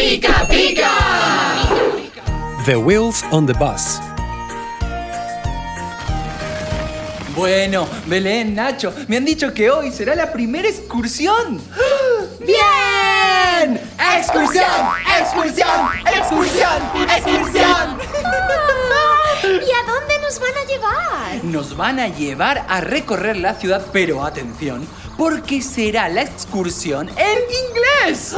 Pica pica. The Wheels on the Bus. Bueno, Belén, Nacho, me han dicho que hoy será la primera excursión. ¡Bien! ¡Excursión! ¡Excursión! ¡Excursión! ¡Excursión! ¿Y a dónde nos van a llevar? Nos van a llevar a recorrer la ciudad, pero atención, porque será la excursión en inglés.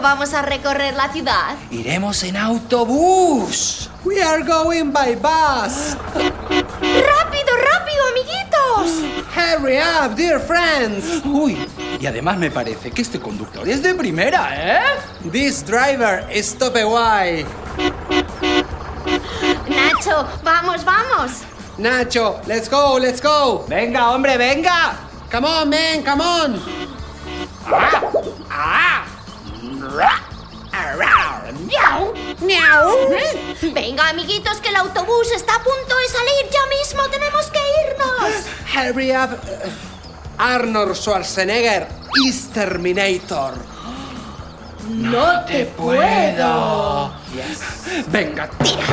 Vamos a recorrer la ciudad? Iremos en autobús. We are going by bus. ¡Rápido, rápido, amiguitos! Hurry up, dear friends. Uy, y además me parece que este conductor es de primera, ¿eh? This driver is top away. Nacho, vamos, vamos. Nacho, let's go, let's go. Venga, hombre, venga. Come on, man, come on. Venga, amiguitos, que el autobús está a punto de salir. Ya mismo tenemos que irnos. Hurry up. Arnold Schwarzenegger is Terminator. No te puedo. Venga, tira.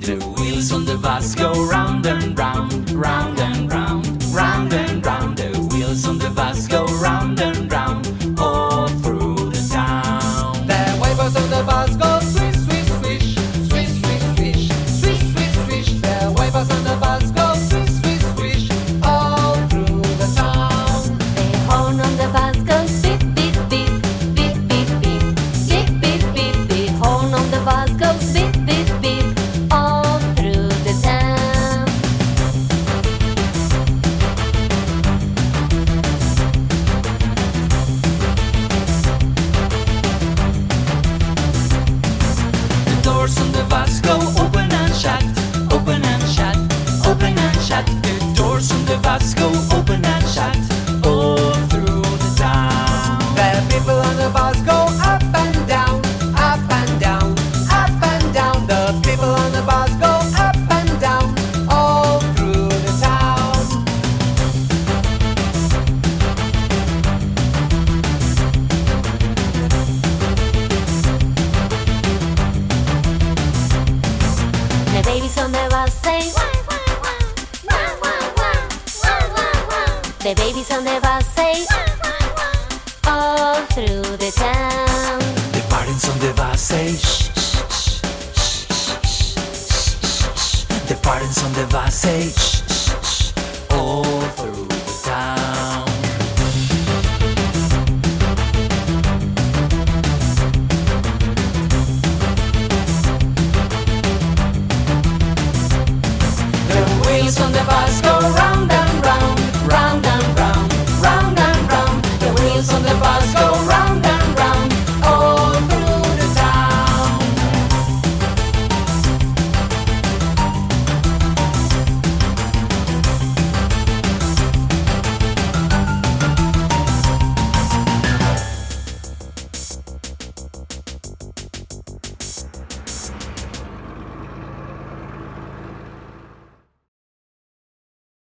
The wheels on the bus go round and round, round and round, round and round. The wheels on the bus go round and round, Baby, ¿dónde vas? Say, the babies on the bus Say, all through the town. The parents on the bus Say, shh, shh, shh, shh, shh. the parents on the bus Say, son de paz.